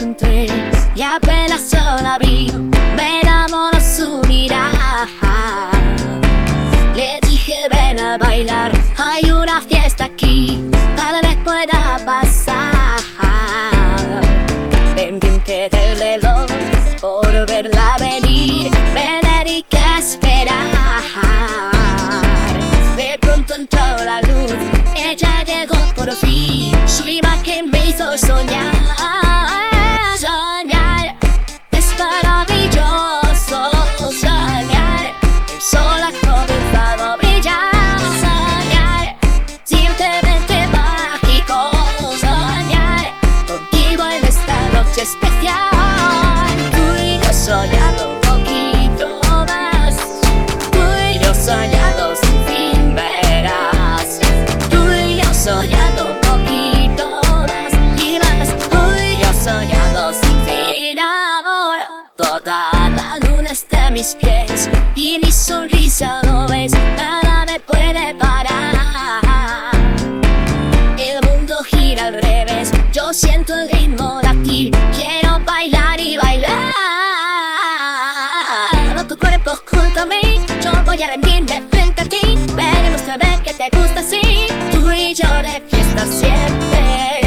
encontré y apenas la vi, me enamoró su mirada. Le dije ven a bailar, hay una fiesta aquí, tal vez pueda pasar. Pendiente del reloj por verla venir, me dediqué a esperar. De pronto entró la luz, ella llegó por fin, su imagen me hizo. Soñar mis pies y mi sonrisa no ves, nada me puede parar. El mundo gira al revés, yo siento el ritmo latir, quiero bailar y bailar. Tu cuerpo junto a mí, yo voy a rendirme frente a ti. Veremos a ver que te gusta así. Tú y yo de fiesta siempre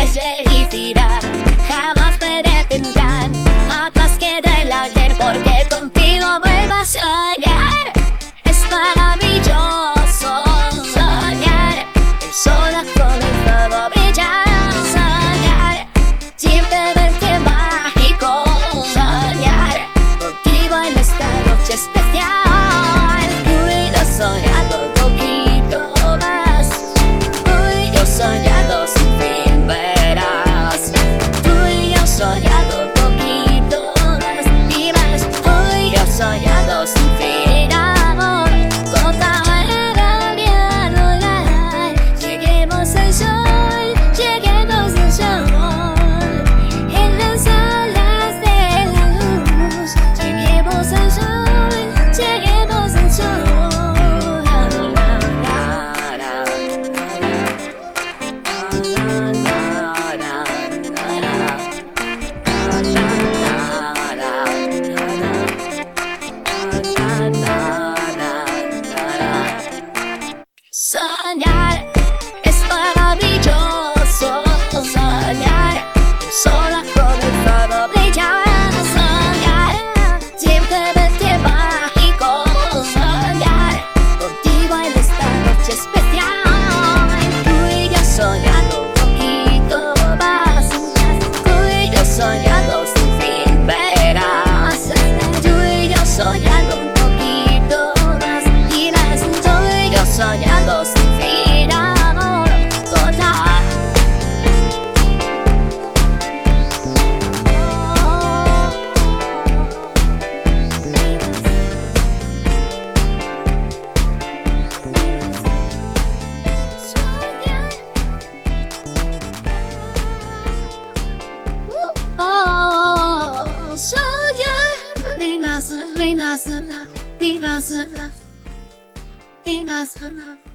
Soñar es maravilloso. Soñar, el sol ha comenzado a brillar. Soñar, simplemente mágico. Soñar, contigo en esta noche especial. enough. Enough enough. Enough enough.